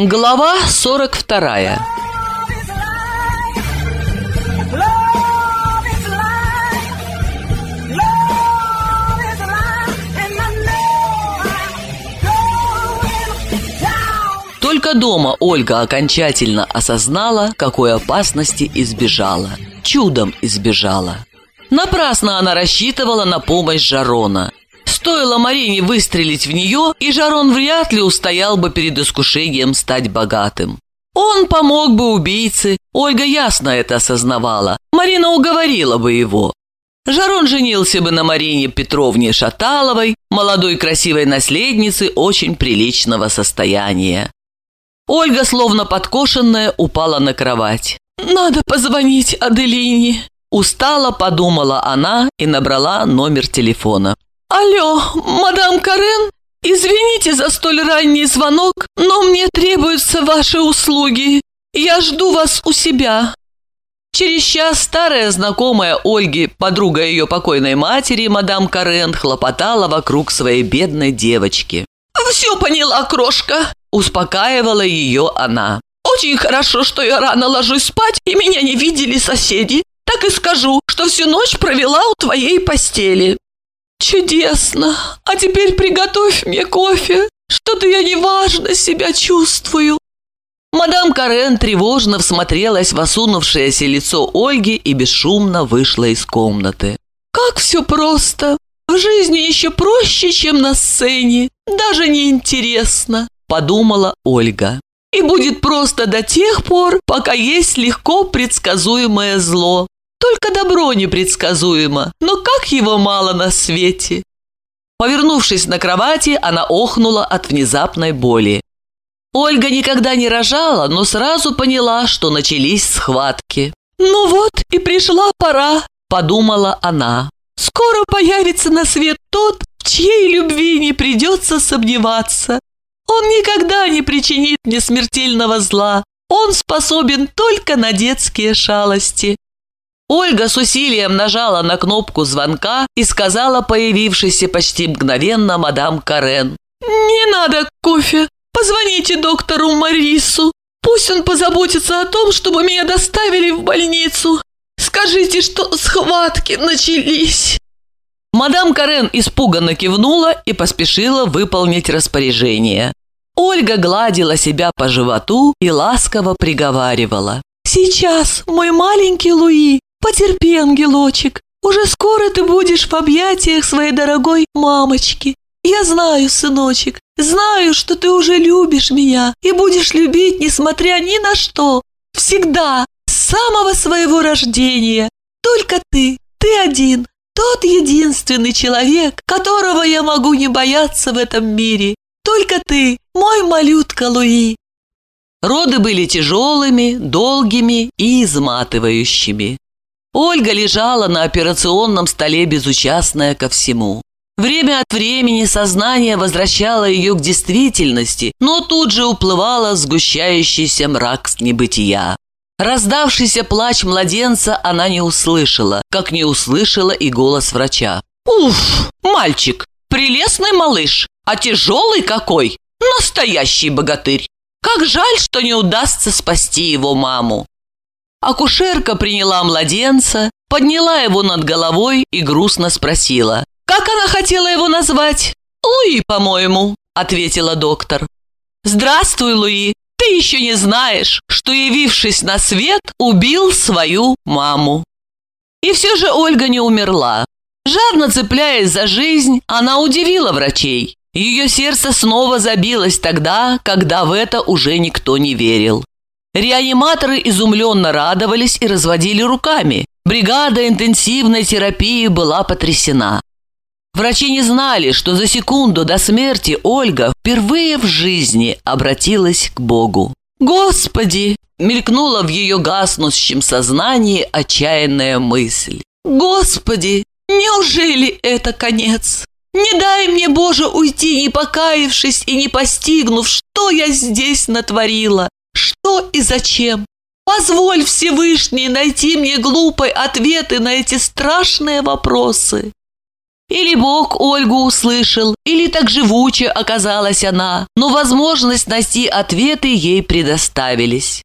Глава 42 Только дома Ольга окончательно осознала, какой опасности избежала. Чудом избежала. Напрасно она рассчитывала на помощь Жарона. Стоило Марине выстрелить в нее, и Жарон вряд ли устоял бы перед искушением стать богатым. Он помог бы убийце, Ольга ясно это осознавала. Марина уговорила бы его. Жарон женился бы на Марине Петровне Шаталовой, молодой красивой наследнице очень приличного состояния. Ольга, словно подкошенная, упала на кровать. «Надо позвонить Аделине», – устало подумала она и набрала номер телефона. «Алло, мадам Карен, извините за столь ранний звонок, но мне требуются ваши услуги. Я жду вас у себя». Через час старая знакомая Ольги, подруга ее покойной матери, мадам Карен, хлопотала вокруг своей бедной девочки. «Все поняла, крошка», – успокаивала ее она. «Очень хорошо, что я рано ложусь спать, и меня не видели соседи. Так и скажу, что всю ночь провела у твоей постели». «Чудесно! А теперь приготовь мне кофе. Что-то я неважно себя чувствую». Мадам Карен тревожно всмотрелась в осунувшееся лицо Ольги и бесшумно вышла из комнаты. «Как все просто! В жизни еще проще, чем на сцене. Даже не интересно», – подумала Ольга. «И будет просто до тех пор, пока есть легко предсказуемое зло. Только добро непредсказуемо, но как его мало на свете!» Повернувшись на кровати, она охнула от внезапной боли. Ольга никогда не рожала, но сразу поняла, что начались схватки. «Ну вот и пришла пора», – подумала она. «Скоро появится на свет тот, в чьей любви не придется сомневаться. Он никогда не причинит мне смертельного зла. Он способен только на детские шалости. Ольга с усилием нажала на кнопку звонка и сказала появившейся почти мгновенно мадам Карен. «Не надо кофе. Позвоните доктору Марису. Пусть он позаботится о том, чтобы меня доставили в больницу. Скажите, что схватки начались». Мадам Карен испуганно кивнула и поспешила выполнить распоряжение. Ольга гладила себя по животу и ласково приговаривала. «Сейчас, мой маленький Луи, Потерпи, ангелочек, уже скоро ты будешь в объятиях своей дорогой мамочки. Я знаю, сыночек, знаю, что ты уже любишь меня и будешь любить, несмотря ни на что. Всегда, с самого своего рождения. Только ты, ты один, тот единственный человек, которого я могу не бояться в этом мире. Только ты, мой малютка Луи. Роды были тяжелыми, долгими и изматывающими. Ольга лежала на операционном столе безучастная ко всему. Время от времени сознание возвращало ее к действительности, но тут же уплывало сгущающийся мрак с небытия. Раздавшийся плач младенца она не услышала, как не услышала и голос врача. «Уф, мальчик, прелестный малыш, а тяжелый какой! Настоящий богатырь! Как жаль, что не удастся спасти его маму!» Акушерка приняла младенца, подняла его над головой и грустно спросила. «Как она хотела его назвать?» «Луи, по-моему», — ответила доктор. «Здравствуй, Луи. Ты еще не знаешь, что, явившись на свет, убил свою маму». И все же Ольга не умерла. Жадно цепляясь за жизнь, она удивила врачей. Ее сердце снова забилось тогда, когда в это уже никто не верил. Реаниматоры изумленно радовались и разводили руками. Бригада интенсивной терапии была потрясена. Врачи не знали, что за секунду до смерти Ольга впервые в жизни обратилась к Богу. «Господи!» – мелькнула в ее гаснущем сознании отчаянная мысль. «Господи! Неужели это конец? Не дай мне, Боже, уйти, не покаявшись и не постигнув, что я здесь натворила. Что и зачем? Позволь Всевышний найти мне глупые ответы на эти страшные вопросы. Или Бог Ольгу услышал, или так живуче оказалась она, но возможность найти ответы ей предоставились.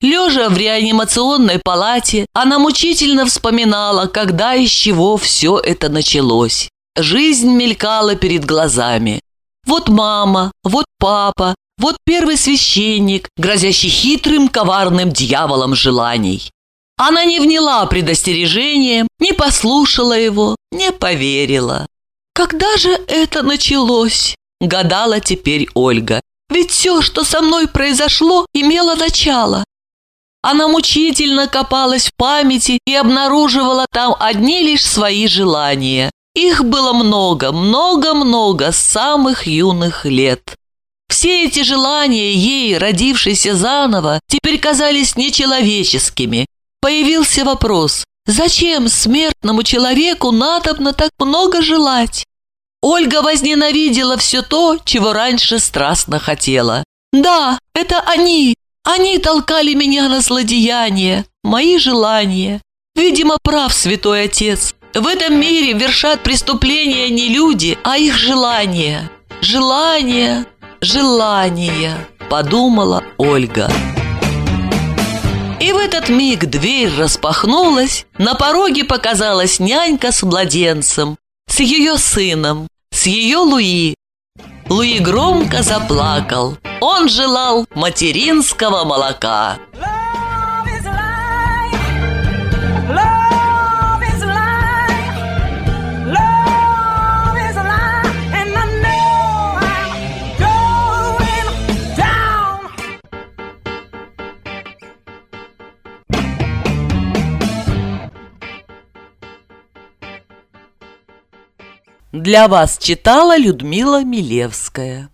Лежа в реанимационной палате, она мучительно вспоминала, когда и с чего все это началось. Жизнь мелькала перед глазами. Вот мама, вот папа, вот первый священник, грозящий хитрым, коварным дьяволом желаний. Она не вняла предостережением, не послушала его, не поверила. «Когда же это началось?» – гадала теперь Ольга. «Ведь все, что со мной произошло, имело начало». Она мучительно копалась в памяти и обнаруживала там одни лишь свои желания. Их было много, много-много с самых юных лет. Все эти желания ей, родившейся заново, теперь казались нечеловеческими, Появился вопрос, зачем смертному человеку надобно так много желать? Ольга возненавидела все то, чего раньше страстно хотела. Да, это они, они толкали меня на злодеяние, мои желания. Видимо, прав святой отец. В этом мире вершат преступления не люди, а их желания. Желания, желания, подумала Ольга. И в этот миг дверь распахнулась, на пороге показалась нянька с младенцем, с ее сыном, с ее Луи. Луи громко заплакал. Он желал материнского молока. Для вас читала Людмила Милевская.